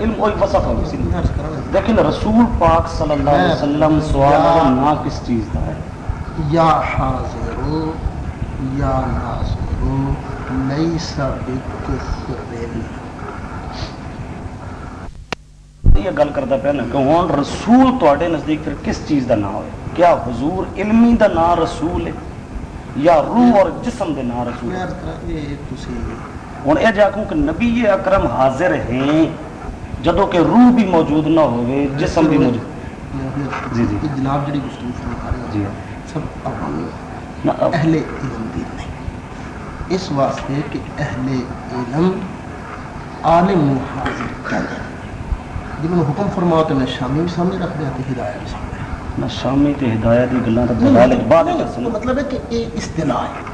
علم وہی وصف ہو سی لیکن رسول پاک صلی اللہ علیہ وسلم سوال ہے نا کس چیز کا ہے؟ یا حاضر یا ناظر لیس بکفر یہ گل کرتا پیا نا کہ ہوں رسول تے نزدیک پھر کس چیز کا نام ہے؟ کیا حضور علمی دا نام رسول ہے؟ یا روح اور جسم دے نام رسول ہے؟ ہوں یہ جا کہ نبی اکرم حاضر ہیں روح بھی موجود نہ ہوئے جسم بھی موجود۔ جی، جی۔ یہ جناب جڑی گفتگو فرما رہے جی۔ ہیں سب اب- اہل علم دی نہیں۔ اس واسطے کہ اہل علم عالم حاضر کہتے ہیں۔ نے حکم فرماؤ تو میں شامی بھی سامنے رکھ دیا تو ہدایت بھی سامنے شامی تے ہدایت۔ کر نہیں، سن مطلب ہے کہ یہ اصطلاح ہے۔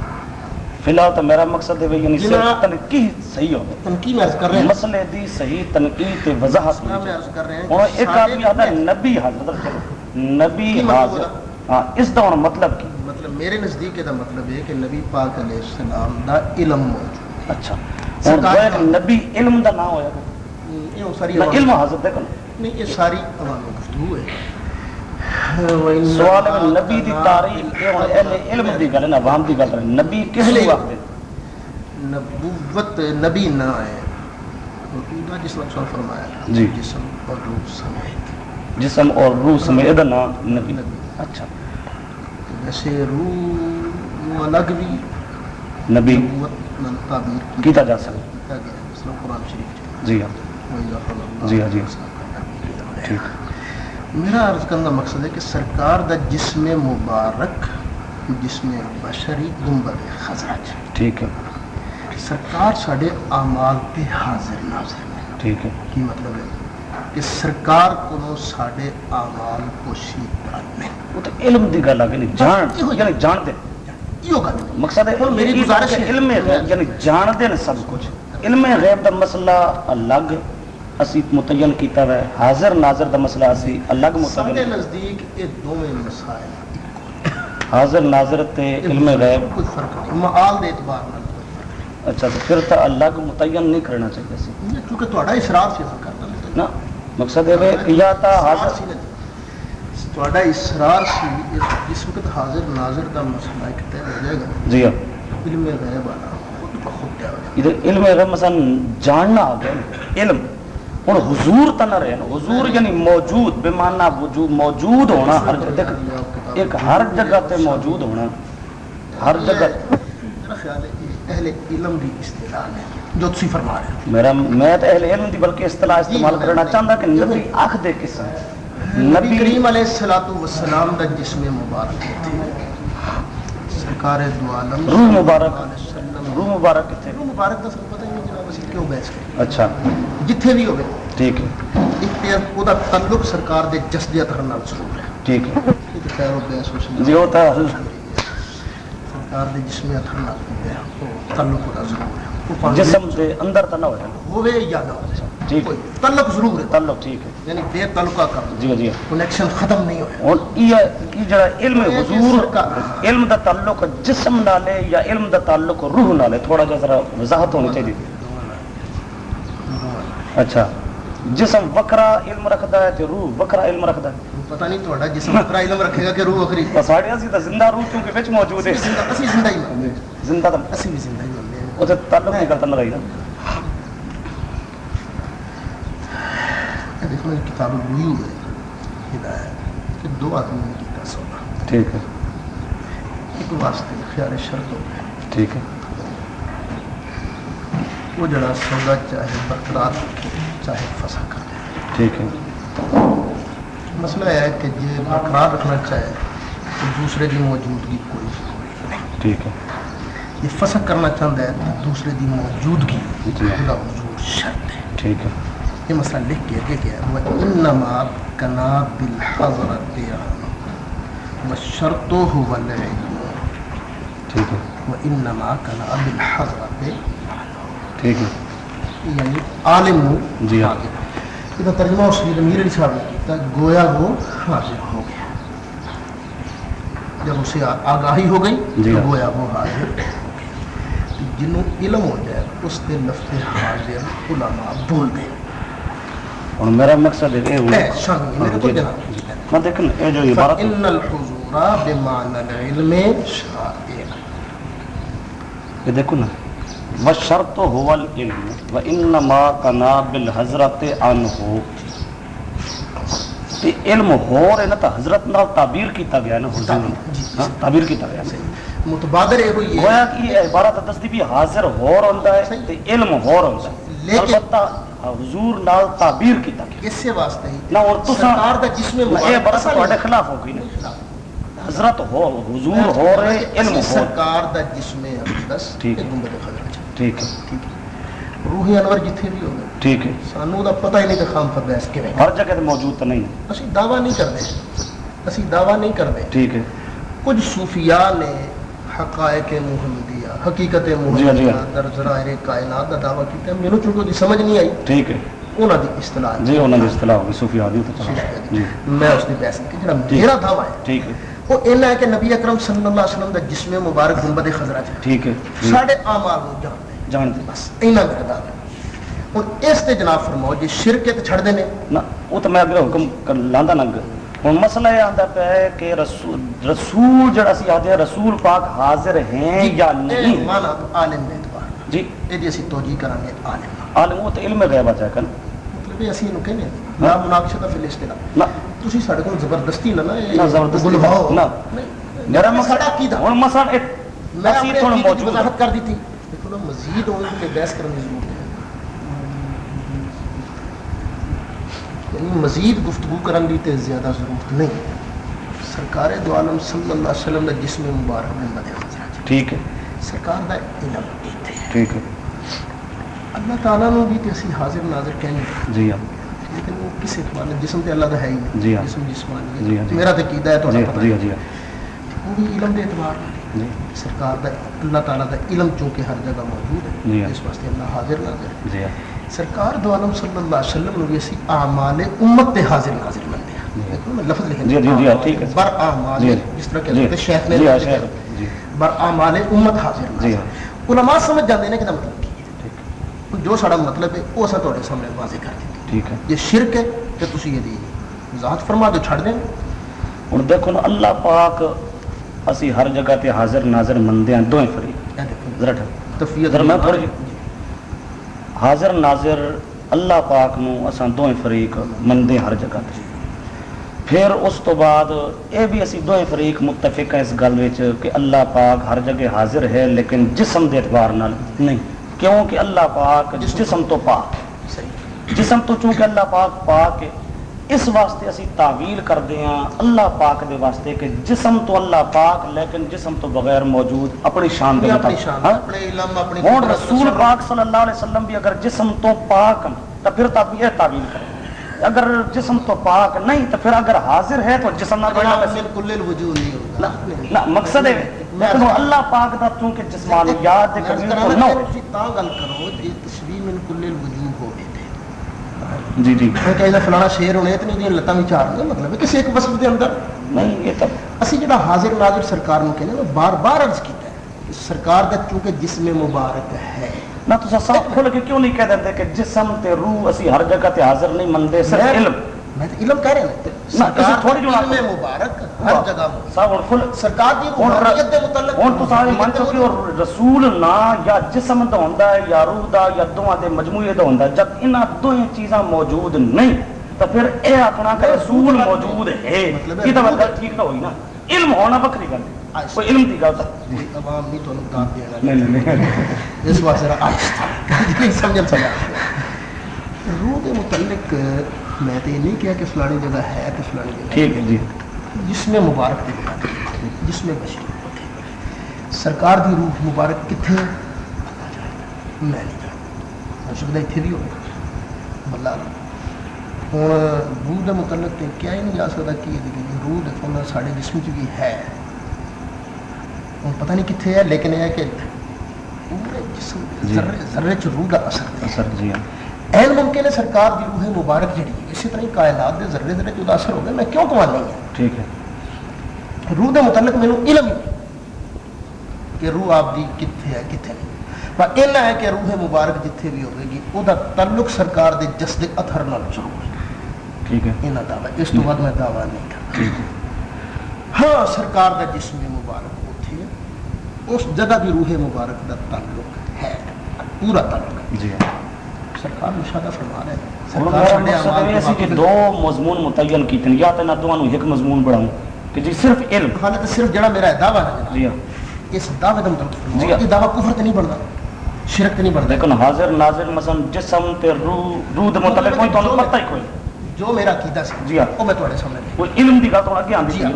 فی الحال تو میرا مقصد ہے یعنی صرف تنقید صحیح ہو۔ تنقید عرض کر رہے ہیں۔ مسئلے دی صحیح تنقید تے وضاحت میں عرض کر رہے ہیں۔ کہ ایک آدمی آتا ہے نبی حاضر نبی مطلب حاضر۔ ہاں اس دا مطلب کی۔ مطلب میرے نزدیک دا مطلب ہے کہ نبی پاک علیہ السلام دا علم موجود اچھا۔ کہ کا- نبی علم دا نام ہویا۔ یہ ساری نہ عوام- علم حاضر دیکھو۔ نہیں یہ ساری عوامی گفتگو ہے۔ سوال ہے نبی دی یہ ہن اہل علم دی گل نا عوام دی گل نبی کس۔ وقت نبوت نبی نہ ہے۔ جس فرمایا۔ جی۔ جسم اور روح سمیت۔ جسم اور روح سمیت نام نبی۔ اچھا۔ ویسے روح الگ بھی نبی۔ تعبیر کیتا جا سکتا۔ ہے۔ قرآن شریف جی ہاں۔ جی ہاں، جی ہاں۔ ابْنَ ٹھیک۔ میرا عرض کرنے کا مقصد ہے کہ سرکار دا جسم مبارک جسم بشری گنبد خزرج۔ ٹھیک ہے۔ سرکار ساڈے اعمال تے حاضر ناظر نے ٹھیک ہے۔ کی مطلب ہے؟ کہ سرکار کو ساڈے اعمال پوشیدہ نے وہ تو علم دی گل آ گئی جان یعنی جان دے۔ یہ گل۔ ہے مقصد ہے میری گزارش ہے۔ علم غیب یعنی جان دے سب کچھ۔ علم غیب دا مسئلہ الگ اسی متعین کیتا ہے۔ حاضر ناظر دا مسئلہ اسی الگ سارے متعین نزدیک یہ دونوں مسائل حاضر ناظر تے علم غیب۔ کوئی فرق نہیں۔ معال دے اعتبار نال۔ اچھا تو پھر تو الگ متعین نہیں کرنا چاہیے سی۔ کیونکہ تہاڈا اصرار سی اصل کرنا نا مقصد ہے کہ یا تا حاضر تہاڈا اصرار سی اس وقت حاضر ناظر دا مسئلہ ایک طے ہو جائے گا۔ جی ہاں۔ علم غیب والا خود بخود ادھر علم غیب مثلا جاننا آ گیا علم۔ ہوں حضور تا نہ رہے حضور یعنی موجود بے وجود موجود ہونا ہر جگہ ایک ہر جگہ تے موجود ہونا ہر جگہ میرا خیال ہے کہ اہل علم دی اصطلاح ہے جو تسی فرما رہے ہو میرا میں تو اہل علم دی بلکہ اصطلاح استعمال کرنا چاہتا کہ نبی آخ دے کس ہے نبی نبی کریم علیہ الصلوۃ والسلام دا جسم مبارک تھے سرکار دو عالم روح مبارک علیہ وسلم روح مبارک کتنے روح مبارک دا سب پتہ ہی نہیں جناب اسی کیوں بحث کریں اچھا جتھے بھی ہوے ٹھیک ہے ایک تے ਉਹਦਾ تعلق سرکار دے جسد اطہر نال ضرور ہے ٹھیک ہے یہ تو خیر و بحث ہو سکتا جی وہ تو سرکار دے جسم اطہر نال ہے وہ تعلق ਉਹਦਾ ضرور ہے وہ پانی جسم دے اندر تو نہ ہوئے ہوے یا نہ ہوے ٹھیک کوئی تعلق ضرور ہے تعلق ٹھیک ہے یعنی بے تعلقہ کا جی جی کنیکشن ختم نہیں ہویا اور یہ یہ جڑا علم حضور علم دا تعلق جسم نال ہے یا علم دا تعلق روح نال ہے تھوڑا جا ذرا وضاحت ہونی چاہیے اچھا۔ جسم وکرا علم رکھدا ہے تے روح وکرا علم رکھدا ہے۔ پتہ نہیں تھوڑا جسم اپنا علم رکھے گا کہ روح اخری ساڑے اسی تا زندہ روح کیونکہ وچ موجود ہے۔ اسی زندہ ہی زندہ تا اسی بھی زندہ ہی مانتے ہیں او تے تعلق نہیں کرتا رہی نا دیکھو یہ کتاب الویو ہے۔ ہدایت کہ دو آدمی نے کیتا سودا ٹھیک ہے۔ ایک واسطے خیال شرط ہو ٹھیک ہے۔ وہ جڑا سودا چاہے برقرار رکھے چاہے فسا کر دے۔ ٹھیک ہے۔ مسئلہ یہ ہے کہ یہ برقرار رکھنا چاہے تو دوسرے کی موجودگی کوئی ضروری نہیں۔ ٹھیک ہے۔ یہ فسا کرنا چاہتا ہے تو دوسرے کی موجودگی جی۔ حضور شرط ہے۔ ٹھیک ہے۔ یہ مسئلہ لکھ کے کہ کیا وہ انما کنا بالحضرت والشرط هو العلم ٹھیک ہے۔ وانما کنا بالحضرت ٹھیک ہے۔ یعنی عالم جی ہاں۔ یہ ترجمہ اس لیے امیر علی صاحب نے کیا گویا وہ حاضر ہو گیا۔ جب اسے آگاہی ہو گئی جی تو ہاں۔ گویا وہ حاضر۔ جنہوں علم ہو جائے اس کے لفظ حاضر علماء بول دیں ہوں میرا مقصد ہے کو جی،۔ میں دیکھ یہ جو عبارت فإن الحضور بمعنى العلم شائع۔ یہ دیکھو نا۔ و شرط ہو العلم و انما کنا بالحضرت عنہ تے علم ہو رہے نا تو حضرت نال تعبیر کیتا گیا نا حضور جی، جی۔ ہاں، تعبیر کیتا گیا متبادر یہ ہوئی گویا ہے کہ یہ عبارت دستی بھی حاضر ہو رہا ہے تے علم ہو رہا ہے۔ لیکن- البتہ حضور نال تعبیر کیتا گیا۔ اس سے واسطے نہ اور تساں سرکار دا جسم یہ مبارک برس پتہ تواڈے۔ خلاف ہو گئی نا۔ حضرت ہو حضور ہو رہے علم ہو سرکار دا جسم اقدس ٹھیک ہے۔ ہے۔ روح انور جتھے بھی ہوگا ٹھیک ہے۔ سانو دا پتہ ہی نہیں کہ خام پر بحث کیویں ہر جگہ تے موجود تو نہیں۔ ہے اسی دعویٰ نہیں کرتے۔ اسی دعویٰ نہیں کرتے۔ ٹھیک ہے۔ کچھ صوفیاء نے حقائق محمدیہ حقیقت جی، محمدیہ جی۔ در ذرائع کائنات دا دعویٰ کیتا ہے۔ مینوں چونکہ دی سمجھ نہیں آئی ٹھیک ہے۔ انہاں دی اصطلاح۔ جی انہوں نے اصطلاح ہوگی صوفی آدھی تو جی۔ میں اس دی بحث کی جڑا۔ میرا دعویٰ ہے۔ ٹھیک ہے۔ وہ اینا ہے کہ نبی اکرم صلی اللہ علیہ وسلم دا جسم مبارک گنبد خضرا چ ٹھیک ہے۔ جی ساڈے اعمال نو جانتے جانتے بس۔ اینا ہے ہن اس تے جناب فرماؤ جی شرک تے چھڑ دینے نہ وہ تو میں اگلا حکم لاندا نہ ہوں مسئلہ یہ آتا پہ ہے کہ رسول رسول جڑا سی آتے ہیں رسول پاک حاضر ہیں یا نہیں؟ مانا تو عالم دے اعتبار جی۔ جی اسی توجیہ کرانگے عالم۔ عالم وہ تو علم غیب آتا ہے کن مطلب اسی نو کہنے میں تھوڑا موجود وضاحت کر دی تھی مزید بحث کرنے کی ضرورت ہے یعنی مزید گفتگو زیادہ ضرورت نہیں سرکار دو عالم صلی اللہ علیہ وسلم دا جسم مبارک میں خزرہ ٹھیک ہے سرکار دا علم ٹھیک ہے اللہ تعالیٰ نو بھی اسی حاضر ناظر کہنے جی ہاں لیکن وہ کس اعتبار جسم تے اللہ دا ہے ہی جی ہاں۔ جسم جسمانی جی ہاں، جی۔ میرا تے عقیدہ ہے جی پتہ جی جی وہ بھی علم دے اعتبار نال جی سرکار دا اللہ تعالیٰ دا علم چونکہ ہر جگہ موجود جی ہے ہاں۔ اس واسطے اللہ حاضر ناظر ہے جی ہاں سرکار دو عالم صلی اللہ علیہ وسلم نے اسی اعمال امت تے حاضر ناظر بنتے جی۔ ہیں دیکھو میں لفظ جی، جی، جی، ہاں، ٹھیک ہے۔ بر اعمال جی جس طرح جی کہتے ہیں شیخ نے جی ہاں جی بر اعمال امت حاضر جی ناظر ہاں علماء سمجھ ہیں کہ مطلب جو سارا مطلب ہے وہ اسا تواڈے سامنے واضح کر ٹھیک ہے۔ یہ شرک ہے کہ تسی یہ دی وضاحت فرما دو چھڑ دیں ہوں دیکھو نا اللہ پاک اسی ہر جگہ تے حاضر ناظر مندے ہیں دوئیں فریق ذرا تفیت ذرا میں تھوڑی حاضر ناظر اللہ پاک نو اساں دوئیں فریق مندے ہر جگہ تے۔ پھر اس تو بعد یہ بھی اسی دوئیں فریق متفق ہیں اس گل وچ کہ اللہ پاک ہر جگہ حاضر ہے لیکن جسم دے اعتبار نال نہیں۔ کیوں کہ اللہ پاک جسم تو پاک صحیح۔ جسم تو چونکہ اللہ پاک پاک ہے اس واسطے اسی تعویل کرتے ہیں اللہ پاک دے واسطے کہ جسم تو اللہ پاک لیکن جسم تو بغیر موجود اپنی شان دے مطابق ہاں؟ رسول تصرف۔ پاک صلی اللہ علیہ وسلم بھی اگر جسم تو پاک تو پھر تب یہ تعویل کریں۔ اگر جسم تو پاک نہیں تو پھر اگر حاضر ہے تو جسم نہ بنا نہیں نہ مقصد ہے۔ اللہ پاک دا چونکہ جسمانیات دے کرانا تو نہ تاں گل کرو جی تشبیہ من کل الوجوہ ہو۔ گئے تھے جی جی۔ میں کہنا فلانا شیر ہونے اتنی دی لتاں بھی چار نہیں مطلب ہے کسی ایک وصف دے اندر؟ نہیں یہ تب اسی جڑا حاضر ناظر سرکار نو کہنے میں بار بار عرض کیتا ہے سرکار دا چونکہ جسم مبارک ہے۔ نہ تو صاف کھل کے کیوں نہیں کہہ دیتے کہ جسم تے روح اسی ہر جگہ تے حاضر نہیں مندے صرف علم۔ میں تو علم کہہ رہا ہوں رسول نہ یا جسم دا ہوندا ہے یا روح دا یا دوواں دے مجموعے دا ہوندا ہے۔ جب انہاں دوہیں چیزاں موجود نہیں تو پھر اے اپنا کہ رسول موجود ہے۔ مطلب یہ تو گل ٹھیک نہ ہوئی نا۔ علم ہونا بکری گل۔ کوئی علم دی تو نہیں نہیں اس واسطے نہیں سمجھ روح متعلق میں تو یہ نہیں کیا کہ فلانی جگہ ہے تو فلانی جگہ ٹھیک ہے جی۔ جس میں مبارک دے جس میں بشیر سرکار دی روح مبارک کتنے میں نہیں جانتا۔ ہو سکتا اتنے بھی ہوگا بلا ہوں روح کے متعلق تو کیا ہی نہیں جا سکتا کہ یہ روح دیکھو نا سارے جسم چ بھی ہے۔ ہوں پتہ نہیں کتنے ہے لیکن یہ ہے کہ پورے جسم جی۔ ذرے ذرے چ روح کا اثر اثر جی۔ این ممکن ہے سرکار دی روح مبارک جڑی ہے۔ اسی طرح کائنات دے ذرے ذرے جدا اثر ہو گئے میں کیوں کمانا ہی ٹھیک ہے۔ روح دے متعلق میں نے علم کہ روح آپ دی کتھے ہے کتھے نہیں۔ پر اینا ہے کہ روح مبارک جتھے بھی ہوگی گی او دا تعلق سرکار دے جسد اثر نہ ضرور ہے ٹھیک ہے۔ انہا دعویٰ اس تو بعد میں دعویٰ نہیں کرتا۔ ٹھیک ہے۔ ہاں سرکار دا جسم مبارک اوتھے اس جگہ بھی روح مبارک دا تعلق ہے پورا تعلق ہے۔ جی۔ سرکار مشاہدہ فرما رہے ہیں۔ دو مضمون متعین کی یا تو دونوں ایک مضمون بڑھاؤں۔ کہ جی صرف علم۔ خالد صرف جڑا میرا دعویٰ جی ہاں۔ اس دعوے کا مطلب جی ہاں۔ دعویٰ کفر تے نہیں بڑھتا شرک تے نہیں بڑھتا لیکن حاضر ناظر مثلا جسم تے روح روح دے متعلق کوئی تو پتہ ہی کوئی۔ جو میرا عقیدہ سی جی ہاں۔ او میں تواڈے سامنے وہ علم دی گل تھوڑا کے آندی جی ہاں،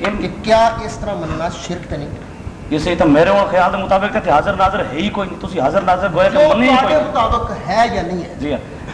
علم۔ کہ کیا اس طرح مننا شرک تے نہیں؟ یہ صحیح تو میرے ہوں خیال مطابق کہ حاضر ناظر ہے ہی کوئی نہیں۔ تو حاضر ناظر گوئے کہ منی ہی کوئی مطابق ہے یا نہیں ہے۔ جی ہاں۔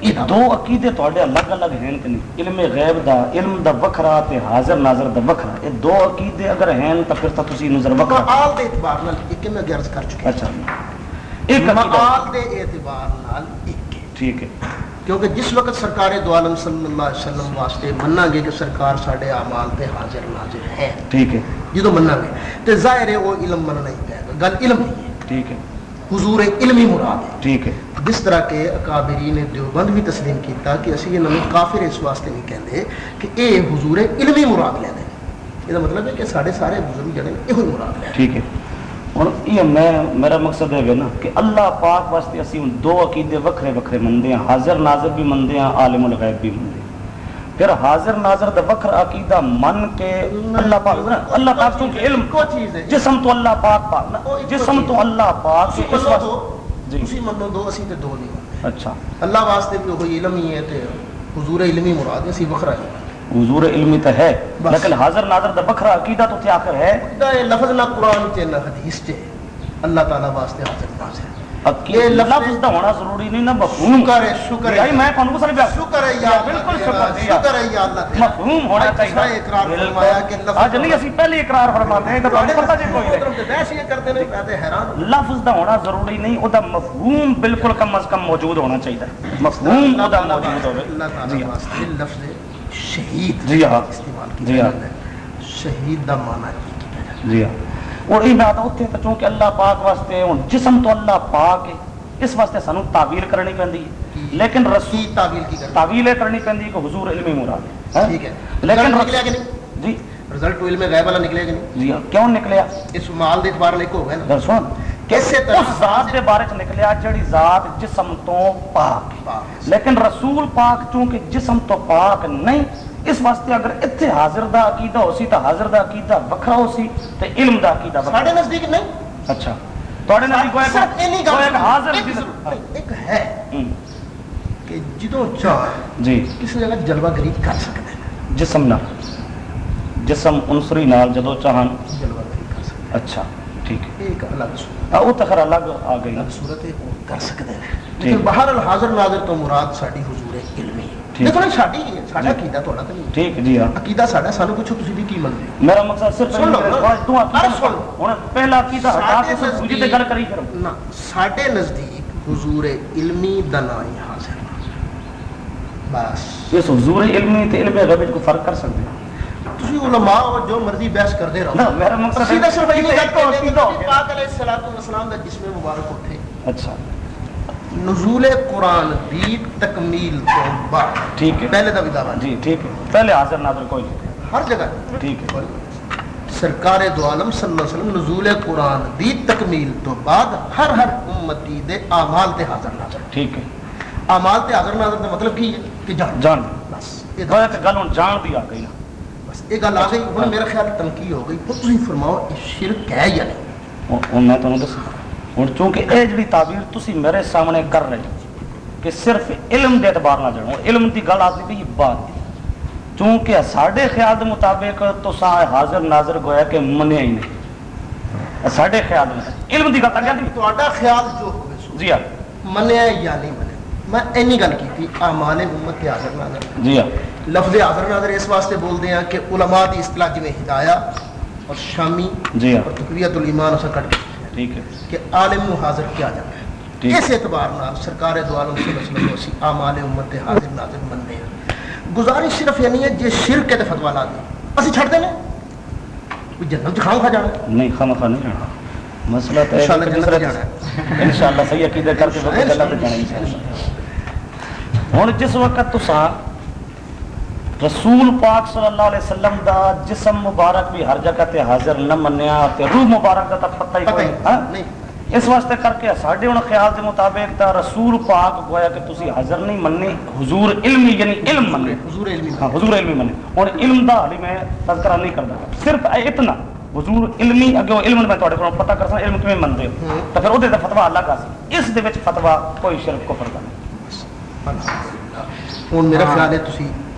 یہ دو عقیدے تھوڑے الگ الگ ہیں کہ نہیں؟ علم غیب دا علم دا وکھرا تے حاضر ناظر دا وکھرا۔ یہ دو عقیدے اگر ہیں تا پھر تا تسی نظر وکھرا۔ مقال دے اعتبار نال ایک میں گرز کر چکے اچھا۔ ایک مقال دے اعتبار نال ایک ٹھیک ہے۔ کیونکہ جس وقت سرکار دو عالم صلی اللہ علیہ وسلم واسطے مننا گے کہ سرکار ساڈے اعمال تے حاضر ناظر ہے ٹھیک ہے۔ جدوں مننا گے۔ تے ظاہر ہے وہ علم مننا ہی پے گا گل علم ٹھیک ہے۔ حضور علمی مراد ہے۔ ٹھیک ہے۔ جس طرح کے اکابرین دیوبند بھی تسلیم کیتا کہ اسی انہوں نے کافر اس واسطے نہیں کہندے کہ اے حضور علمی مراد لینے یہ مطلب ہے کہ سارے سارے بزرگ جڑے یہ مراد لینے ٹھیک ہے۔ اور یہ میں میرا مقصد ہے نا کہ اللہ پاک واسطے اسی ان دو عقیدے وکھرے وکھرے مندے ہیں حاضر ناظر بھی مندے ہیں عالم الغیب بھی مندے ہیں پھر حاضر ناظر دا وکر عقیدہ من کے اللہ پاک اللہ پاک چونکہ علم۔ کو چیز ہے جسم تو اللہ پاک پاک جسم تو اللہ پاک اس واسطے جی۔ ਤੁਸੀਂ دو اسی تے دو نہیں۔ اچھا۔ اللہ واسطے بھی کوئی علم ہی ہے تے حضور علمی مراد ہے اسی بخرا ہے۔ حضور علمی تے ہے۔ لیکن حاضر ناظر دا بخرا عقیدہ تو تے آخر ہے۔ دا لفظ نہ قران تے نہ حدیث تے۔ اللہ تعالی واسطے حاضر ناظر لفظ دا ہونا ضروری نہیں او دا مفہوم بالکل کم از کم موجود ہونا چاہیے۔ مفہوم شہید استعمال شہید دا معنی جی ہاں۔ اور یہ میں اتنے تو چونکہ اللہ پاک واسطے ہوں جسم تو اللہ پاک ہے اس واسطے سانو تعویل کرنی پہندی لیکن رسول تعویل کی تعویل کرنی کہ حضور علم مراد ہے۔ ہاں؟ لیکن نہیں؟ جی۔ رزلٹ علم غیب نہیں؟ جی ہاں، اس مال اس ذات بارے جڑی ذات جسم تو پاک لیکن رسول پاک چونکہ جسم تو پاک نہیں اس واسطے اگر اتنے حاضر دا عقیدہ ہو سی تو حاضر دا عقیدہ وکھرا ہو سی تے علم دا عقیدہ وکھرا ساڈے نزدیک نہیں؟ اچھا۔ تواڈے نال کوئی ایک حاضر ایک ہاں۔ ہے کہ جدو چاہ جی۔ کسی جگہ جلوہ گری کر سکتے ہیں۔ جسم نہ۔ جسم عنصری نال جدو چاہن۔ جلوہ گری کر سکتے اچھا ٹھیک۔ ہے ایک الگ صورت۔ ہاں، او تخر صورت کر سکتے ہیں۔ لیکن بہر الحاضر ناظر تو مراد ساڈی حضور علم فرق کر سکتے جو مرضی بحث کرتے رہو میرا مقصد نزول قرآن بھی تکمیل ٹھیک ہے. پہلے کا ادارہ. جی ٹھیک ہے. پہلے حاضر ناظر کوئی نہیں. ہر جگہ. ٹھیک ہے. سرکار دو عالم صلی اللہ علیہ وسلم نزول قرآن دی تکمیل تو بعد ہر ہر امتی دے اعمال تے حاضر ناظر. ٹھیک ہے. اعمال تے حاضر ناظر دے مطلب کی ہے؟ کہ جان. جان. بس. یہ گل ہن جان دی آ گئی نا. بس ایک گل آ گئی. ہن میرا خیال تنقید ہو گئی. تو تسی فرماؤ یہ شرک ہے یا نہیں؟ میں تانوں دساں. ہوں چونکہ یہ جی تعبیر تھی میرے سامنے کر رہے ہو کہ صرف علم دے اعتبار نہ جڑو۔ علم دی گل آتی بھی بات چونکہ ساڈے خیال دے مطابق تو سا حاضر ناظر گویا کہ منیا ہی نہیں۔ ساڈے خیال میں علم دی گل تہاڈا خیال جو ہوے جی ہاں۔ منیا یا نہیں منیا۔ میں اینی گل کیتی اعمال امت تے حاضر ناظر۔ جی ہاں۔ لفظ حاضر ناظر اس واسطے بولدے ہیں کہ علماء دی اصطلاح جویں ہدایا اور شامی جی ہاں۔ اور تقویت الایمان اسا کٹ ٹھیک ہے۔ کہ عالم و حاضر کیا جانا ہے۔ اس اعتبار نال سرکار دو عالم صلی اللہ علیہ وسلم امت حاضر ناظر بندے ہیں۔ گزاری صرف یعنی ہے جی شرک تے فتوی لا دی اسی چھڑ دینے۔ کوئی جنت کھاؤ کھا جانا نہیں کھا کھا نہیں جانا۔ مسئلہ تو انشاءاللہ جنت جانا ہے۔ انشاءاللہ صحیح عقیدہ کر کے اللہ تے جانا ہے انشاءاللہ۔ ہن جس وقت تساں رسول پاک صلی اللہ علیہ وسلم دا جسم مبارک بھی ہر جگہ تے حاضر نہ منیا تے روح مبارک دا تک پتہ ہی کوئی ہاں؟ اس واسطے کر کے ساڈے ہن خیال دے مطابق تا رسول پاک گویا کہ تسی حاضر نہیں مننے حضور علمی یعنی علم مننے۔ حضور علمی۔ ہاں حضور علمی مننے۔ اور علم دا حالی میں تذکرہ نہیں کردا صرف اتنا حضور علمی اگے علم میں تواڈے کولوں پتہ کرساں علم کیویں مندے ہو ہاں۔ تے پھر اودے دا فتوی الگ آ اس دے وچ فتوی کوئی شرک کو فردا نہیں۔ ہن میرا خیال ہے تسی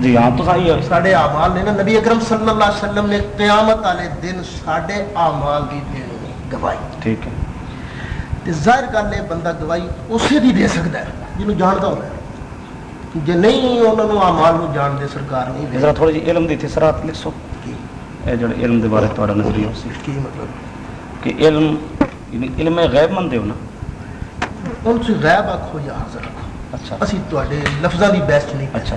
جی آپ تو صحیح ہیں ساڑھے آمال نے نبی اکرم صلی اللہ علیہ وسلم نے قیامت آلے دن ساڑھے آمال دی دے گوائی ٹھیک ہے۔ ظاہر کر لے بندہ گوائی اسے دی دے سکتا ہے جنہوں جانتا ہوں جو نہیں انہوں نے آمال نو جان دے سرکار نہیں دے۔ ذرا تھوڑا جی علم دی تھی سرات لکھ اے جڑا علم دے بارے توڑا نظری ہو سی کی مطلب؟ کہ علم یعنی علم غیب مند ہے نا۔ ان سے غیب آکھو یا حاضر آکھو۔ اچھا۔ اسی توڑے لفظہ دی بیسٹ نہیں اچھا۔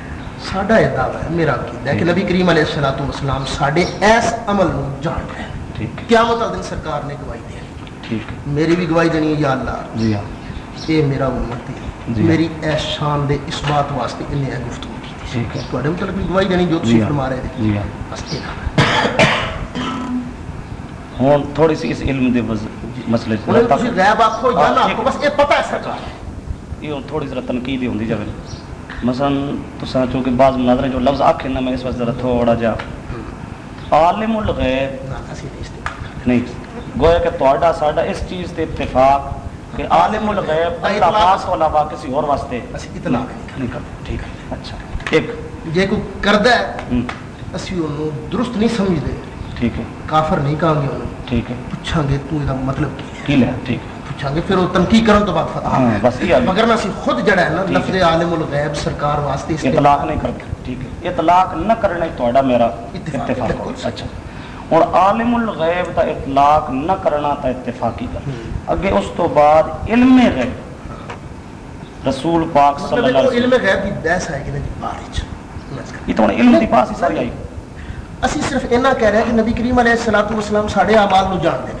ساڈا یہ دعویٰ ہے میرا عقیدہ ہے کہ نبی کریم علیہ السلاۃ وسلام ساڈے ایس عمل نو جان رہے ہیں کیا مطلب دن سرکار نے گواہی دینی میری بھی گواہی دینی ہے یا اللہ یہ میرا امت ہے میری ایس شان دے اس بات واسطے انہیں ہے گفتگو کی تو اڈم طلب بھی گواہی دینی جو تسی فرما رہے تھے بس یہ نام ہے تھوڑی سی اس علم دے مسئلے کو انہیں تسی غیب آکھو یا اللہ آکھو بس یہ پتہ ہے سرکار یہ تھوڑی سی تنقید ہوندی جاوے مثلا تو چونکہ بعض مناظرے جو لفظ آخ نا میں اس وقت ذرا تھوڑا جا۔ عالم الغیب۔ نہیں گویا کہ تہاڈا ساڈا اس چیز تے اتفاق کہ عالم الغیب اللہ خاص علاوہ کسی اور واسطے۔ اسی نہیں کرتے ٹھیک ہے۔ اچھا ایک جے کو کردا ہے اسی اونوں درست نہیں سمجھ دے ٹھیک ہے۔ کافر نہیں کہاں گے اونوں۔ ٹھیک ہے۔ پوچھاں گے تو دا مطلب کی ہے۔ ٹھیک۔ ہے چھانگے پھر وہ تنقید کرن تو بات فتح ہے ہاں، بس یہ مگر نہ سی خود جڑا ہے نا لفظ عالم الغیب سرکار واسطے اطلاق نہیں کرتے ٹھیک ہے۔ اطلاق نہ کرنا تہاڈا میرا اتفاق اچھا۔ اور عالم الغیب دا اطلاق نہ کرنا تا اتفاقی کر۔ اگے اس تو بعد علم غیب۔ رسول پاک مطلب صلی اللہ علیہ وسلم۔ علم غیب دی بحث ہے کہ نہیں بارچ یہ تو علم دی بحث ہی ساری آئی۔ اسی صرف اینا کہہ رہے ہیں کہ نبی کریم علیہ الصلوۃ والسلام ساڈے اعمال نو جان دے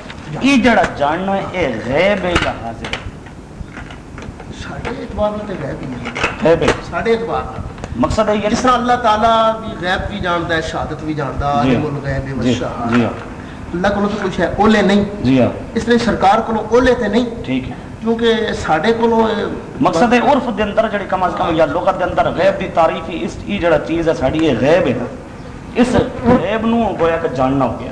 یہ جڑا جاننا ہے یہ غیب ہے حاضر اعتبار غیب ہی غیب ہے۔ اعتبار مقصد ہے جس طرح اللہ تعالیٰ بھی غیب بھی جانتا ہے شہادت بھی جانتا ہے جی ہاں۔ الغیب جی, ہاں۔ جی ہاں۔ اللہ کو تو کچھ ہے اولے نہیں۔ جی ہاں۔ اس لیے سرکار کو اولے نہیں۔ ٹھیک ہے۔ کیونکہ کو مقصد ہے عرف دے اندر جڑے کم از کم یا لغت دے اندر غیب دی تعریف اس جڑا چیز ہے یہ غیب ہے۔ اس غیب نو گویا کہ جاننا ہو گیا۔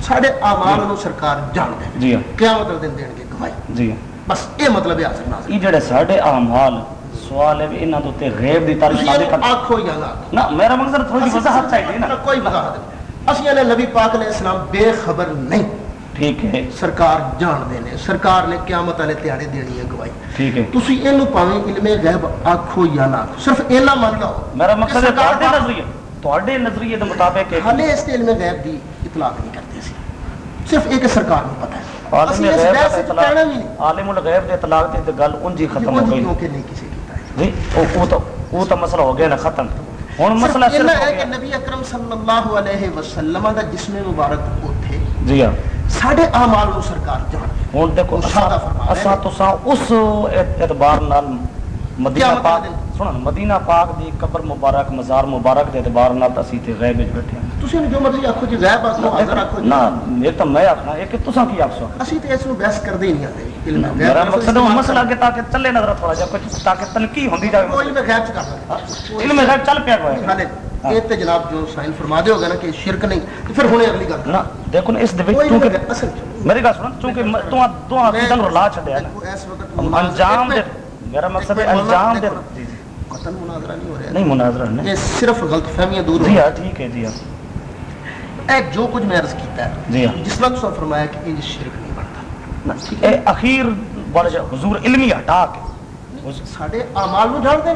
ساڈے اعمال نو سرکار جان دے جی ہاں قیامت دن دین گے گواہی جی ہاں بس یہ مطلب ہے حاضر ناظر یہ جڑے ساڈے اعمال سوال ہے انہاں دے تے غیب دی ثابت یہ کر آکھو یا نہ نہ میرا مقصد تھوڑی جی وضاحت چاہیے نا کوئی وضاحت نہیں اسی نے نبی پاک علیہ السلام بے خبر نہیں ٹھیک ہے سرکار جان دے نے سرکار نے قیامت والے تیاڑے دینی ہے گواہی ٹھیک ہے تسی اینو پاویں علم غیب آکھو یا نہ صرف اینا مان لو میرا مقصد ہے تواڈے نظریے تواڈے نظریے دے مطابق ہے حالے اس علم غیب دی اطلاق نہیں صرف ایک سرکار کو پتہ ہے۔ عالم اسی اس غیب بحث دا وچ کہنا بھی نہیں۔ اطلاق عالم الغیب دے اطلاق تے گل انجی ختم ہو گئی۔ کیونکہ نہیں کسی ہے جی او تو او تو مسئلہ ہو گیا نا ختم۔ ہن مسئلہ صرف ہو ہے کہ نبی اکرم صلی اللہ علیہ وسلم دا جسم مبارک اوتھے جی ہاں۔ ساڈے اعمال نو سرکار جان۔ ہوں دیکھو اسا تو اس اعتبار نال مدینہ پاک۔ سنن مدینہ پاک دی قبر مبارک مزار مبارک دے اعتبار نال تا اسی تے غیب وچ بیٹھے ہیں تسی جو مرضی آکھو جی غیب آکھو حاضر آکھو نہ ایک تو میں آخنا ایک تساں کی آخ سو اسی تے اس نو بحث کردے ہی نہیں آتے علم میرا مقصد ہے مسئلہ کہ تاکہ چلے نظر تھوڑا جا کچھ تاکہ تنقید ہوندی جاوے وہ علم غیب کر علم غیب چل پیا کوئی حالے یہ تے جناب جو سائن فرما دے ہوگا نا کہ شرک نہیں تو پھر ہونے اگلی گل نہ دیکھو نا اس دے کوئی وچ کیونکہ اصل میری گل سن چونکہ تو دو عقیدہ نو لا چھڈیا نا وقت انجام دے میرا مقصد ہے انجام دے قتل مناظرہ نہیں ہو رہا نہیں مناظرہ نہیں۔ یہ صرف غلط فہمیاں دور جی ہاں ٹھیک ہے جی ہاں۔ اے جو کچھ میں عرض کیتا ہے جی ہاں۔ جس وقت سو فرمایا کہ یہ شرک نہیں بنتا۔ اے اخیر بڑا حضور علمی ہٹا کے۔ ساڈے اعمال نو جان دے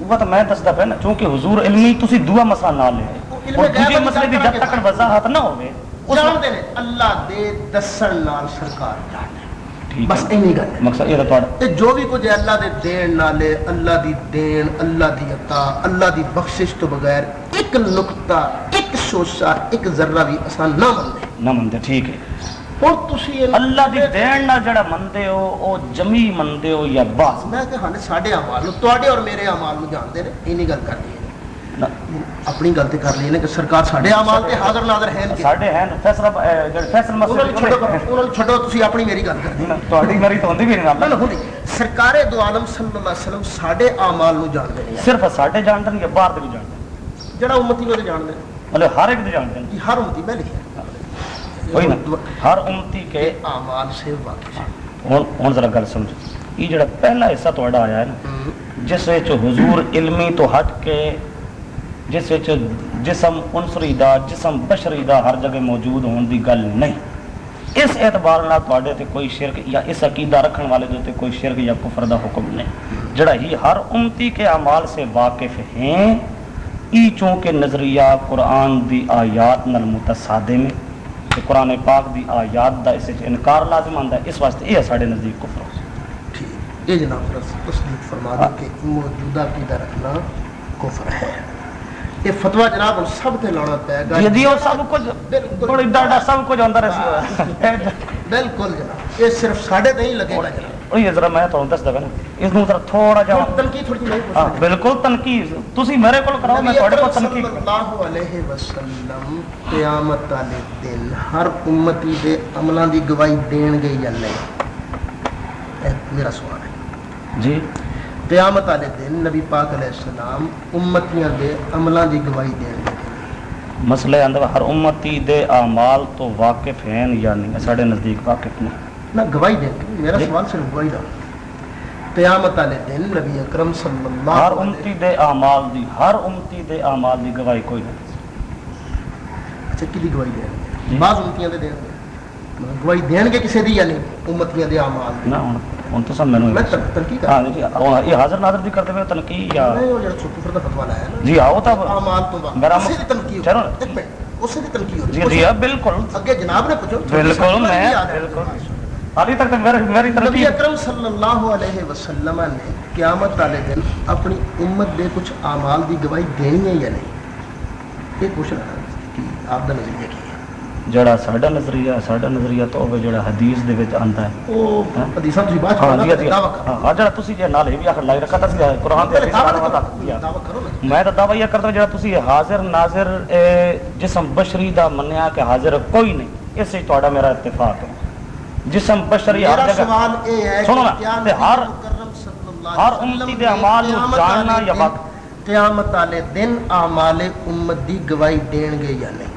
وہ تو میں دسدا پیا نا چونکہ حضور علمی تسی دوسرا مسئلہ نہ لے۔ اور دوسرے مسئلے دی جب تک وضاحت نہ ہوے جان دے اللہ دے دسن نال سرکار جان بس اینی گل مقصد یہ تہاڈا تے جو بھی کچھ اللہ دے دین نالے اللہ دی دین اللہ دی عطا اللہ دی بخشش تو بغیر ایک نقطہ ایک شوشا ایک ذرہ بھی آسان نہ مندے نہ منتے ٹھیک ہے۔ ہن تسی اللہ دی دین نال جڑا منتے ہو او جمی منتے ہو یا باس؟ میں کہ ہن ساڈے اعمال نو تواڈے اور میرے اعمال نو جانتے نے اینی گل نہ اپنی گل تے کر نے کہ سرکار ساڈے اعمال تے حاضر ناظر ہیں ساڈے ہیں فیصلہ جڑے فیصل مسئلے نوں انہاں نوں چھڈو تسی اپنی میری گل کرنی تہاڈی میری تو ہوندی بھی نہ نہیں نہ ہوندی سرکار دو عالم صلی اللہ علیہ وسلم ساڈے اعمال نو جانتے نے صرف ساڈے ہیں یا باہر دے بھی جانتے ہیں جڑا امتی نو تے جانتے نے مطلب ہر ایک دے جانتے ہیں ہر امتی میں لکھا کوئی نا ہر امتی کے اعمال سے واقف ہن ہن ذرا گل سمجھ یہ جڑا پہلا حصہ تہاڈا آیا ہے نا جس وچ حضور علمی تو ہٹ کے جس وچ جسم عنصری دا جسم بشری دا ہر جگہ موجود ہون دی گل نہیں۔ اس اعتبار نال تواڈے تے کوئی شرک یا اس عقیدہ رکھن والے دے تے کوئی شرک یا کفر دا حکم نہیں۔ جڑا ہی ہر امتی کے اعمال سے واقف ہیں، ای چونکہ نظریہ قرآن دی آیات نال متصادم ہے۔ کہ قرآن پاک دی آیات دا اس وچ انکار لازم آندا ہے، اس واسطے یہ ساڈے نزدیک کفر ہے ٹھیک۔ یہ جناب رس تصدیق فرما دو کہ موجودہ عقیدہ رکھنا کفر ہے۔ تے فتوہ جناب سب تے لانا پے گا سب کچھ۔ ڈاڈا سب کچھ ہوندا رہے بالکل جناب۔ یہ صرف ساڈے تے لگے جناب۔ جی میرا سوال ہے۔ جی۔ قیامت والے دن نبی پاک علیہ السلام امتیاں دے عملاں دی گواہی دین گے مسئلے اندر ہر امتی دے اعمال تو واقف ہیں یا نہیں؟ ساڈے نزدیک واقف نہیں۔ نہ گواہی دین میرا دے سوال صرف گواہی دا قیامت والے دن نبی اکرم صلی اللہ علیہ ہر امتی دے اعمال دی ہر امتی دے اعمال دی گواہی کوئی نہیں۔ اچھا کی دی گواہی دین جی۔ بعض امتیاں دے دین گواہی دین گے کسے دی یا نہیں؟ امتیاں دے اعمال نہ ہونا منتصب میں ہاں، جی، یہ حاضر ناظر بھی کرتے ہوئے تنقید یا جی،, جی جی بالکل۔ جناب نے پوچھو بالکل میں ابھی تک میری نبی اکرم صلی اللہ علیہ وسلم نے قیامت والے دن اپنی امت دے کچھ اعمال دی گواہی دینی ہے یا نہیں؟ یہ پوچھنا آپ کا نظریہ جڑا ساڈا نظریہ ساڈا نظریہ تو جڑا حدیث دے وچ آندا ہے او حدیث تو بات ہاں جی دعوی کر ہاں جڑا تسی جے نال ہی اخر لائے میں تے دعوی کردا جڑا تسی حاضر ناظر جسم بشری دا منیا کہ حاضر کوئی نہیں اس وچ تہاڈا میرا اتفاق ہے جسم بشری ہر جگہ سوال اے ہے سنو نا تے ہر ہر امتی دے اعمال نو جاننا یا وقت قیامت والے دن اعمال امت دی گواہی دین گے یا نہیں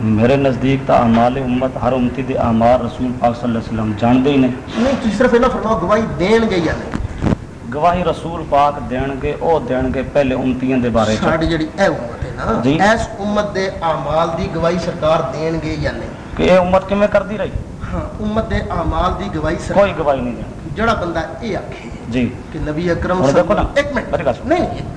میرے نزدیک تا اعمال امت ہر امتی دے اعمال رسول پاک صلی اللہ علیہ وسلم جان دے ہی نہیں نہیں تو صرف اینا فرماؤ گواہی دین گے یا نہیں؟ گواہی رسول پاک دین گے او دین گے پہلے امتیاں دے بارے چاہتے ہیں جڑی اے امت ہے نا جی۔ ایس امت دے اعمال دی گواہی سرکار دین گے یا نہیں؟ کہ اے امت کمیں کر دی رہی؟ ہاں امت دے اعمال دی گواہی سرکار کوئی گواہی نہیں دین جڑا بندہ اے آکھے جی۔ کہ نبی اکرم صلی اللہ علیہ وسلم ایک منٹ۔ نہیں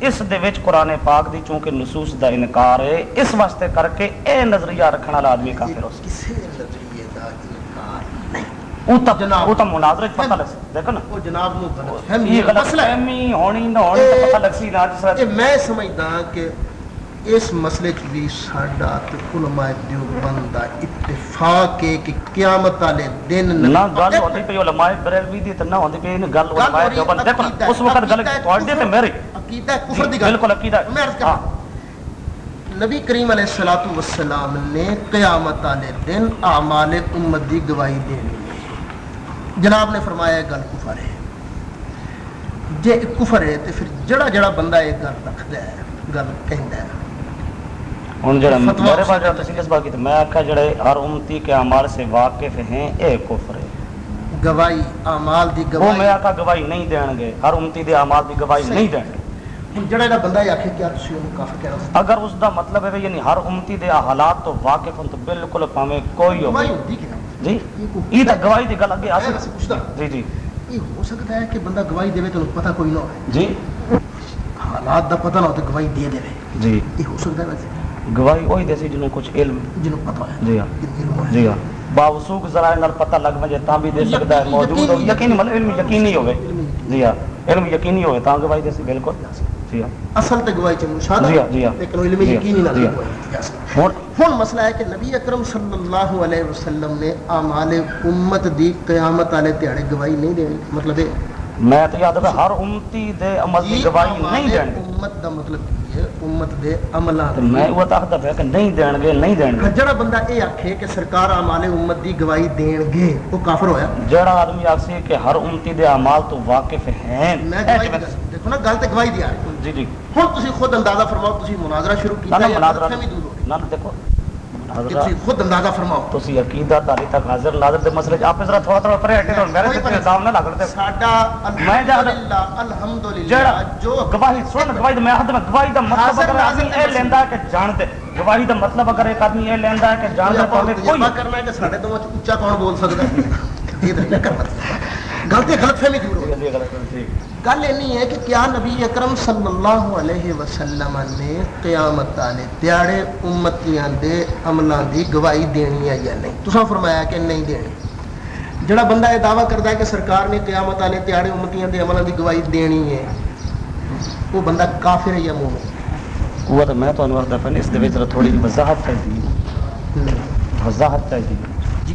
اس دے وچ قرآن پاک دی چونکہ نصوص دا انکار ہے اس واسطے کر کے اے نظریہ رکھنے والا آدمی کافر ہو وہ تو مناظرے پتہ لگ دیکھو نا۔ جناب یہ غلط فہمی ہونی نہ ہونی پتہ لگ سی نا جس میں سمجھدا کہ اس مسئلے چ بھی ساڈا تے علماء دیوبند دا اتفاق ہے کہ قیامت والے دن نہ گل ہوندی پئی علماء بریلوی دی تے نہ ہوندی گل علماء دیوبند دیکھو اس وقت گل تواڈے تے میری عقیدہ کفر دی بالکل عقیدہ میں عرض کر نبی کریم علیہ الصلوۃ والسلام نے قیامت والے دن اعمال امت دی گواہی دینی ہے جناب نے فرمایا ہے گل کفر ہے۔ جے کفر ہے تے پھر جڑا جڑا بندہ ایک گل رکھدا ہے گل کہندا ہے۔ ہوں جڑا میرے پاس جڑا تشخیص باقی تے؟ میں آکھا جڑے ہر امتی کے اعمال سے واقف ہیں اے کفر ہے۔ گواہی اعمال دی گواہی۔ وہ میں آکھا گواہی نہیں دین گے ہر امتی دے اعمال دی گواہی نہیں دین گے اگر اس دا مطلب ہے یعنی ہر امتی دے حالات تو واقف ہوں تو بالکل پامے کوئی ہو جی یہ تا گواہی دی گل اگے اس جی جی یہ ہو سکتا ہے کہ بندہ گواہی دے تے پتہ کوئی نہ ہو جی حالات دا پتہ نہ ہو تے گواہی دے دے جی یہ ہو سکتا ہے ویسے گواہی وہی دے سی جنوں کچھ علم جنوں پتہ ہے جی ہاں جی ہاں باوسوک ذرائع نال پتہ لگ وجے تا بھی دے سکتا ہے موجود ہو یقین مطلب علم یقینی ہوے جی ہاں علم یقینی ہوے تا گواہی دے سی بالکل جی ہاں۔ اصل تے گواہی چ مشاہدہ جی ہاں، جی ہاں۔ لیکن علم یقینی نہ گواہی ہن مسئلہ ہے کہ نبی اکرم صلی اللہ علیہ وسلم نے اعمال امت دی قیامت والے تیڑے گواہی نہیں دینی۔ مطلب ہے میں تو یاد ہے ہر امتی دے عمل دی گواہی نہیں دین امت دا مطلب امت دے عملاں میں وہ تا ہدا کہ نہیں دین گے نہیں دین گے جڑا بندہ اے آکھے کہ سرکار اعمال امت دی گواہی دین گے وہ کافر ہویا۔ جڑا آدمی آکھے کہ ہر امتی دے اعمال تو واقف ہیں۔ میں گواہی دیکھو نا گل تو گواہی جی جی۔ ہوں خود اندازہ فرماؤ مناظرہ شروع دور ہو دیکھو۔ گواہی دا مطلب اگر ایک آدمی کہ جان کرنا ہے کہ گل یہ نہیں ہے کہ کیا نبی اکرم صلی اللہ علیہ وسلم نے قیامت والے دیہڑے امتیاں دے عملاں دی گواہی دینی ہے یا نہیں؟ تساں فرمایا کہ نہیں دینی۔ جڑا بندہ یہ دعویٰ کرتا ہے کہ سرکار نے قیامت والے دیہڑے امتیاں دے عملاں دی گواہی دینی ہے وہ بندہ کافر ہے یا مومن؟ وہ تو میں تو انور دفن اس دے وچ تھوڑی وضاحت کر دی وضاحت کر دی